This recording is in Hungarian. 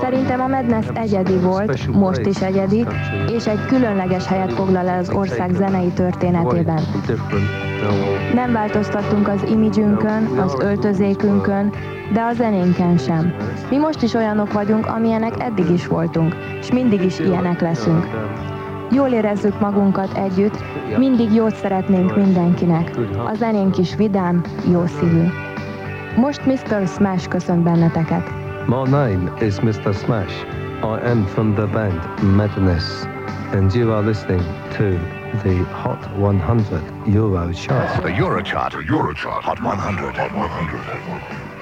Szerintem a Madness egyedi volt, most is egyedi, és egy különleges helyet foglal el az ország zenei történetében. Nem változtattunk az imidzsünkön, az öltözékünkön, de a zenénken sem. Mi most is olyanok vagyunk, amilyenek eddig is voltunk, és mindig is ilyenek leszünk. Jól érezzük magunkat együtt, mindig jót szeretnénk mindenkinek. A zenénk is vidám, jó szívű. Most Mr. Smash köszönt benneteket. My name is Mr. Smash. I am from the band Madness, and you are listening to the Hot 100 Euro chart. The Euro chart, The Euro chart, Hot 100. Hot 100.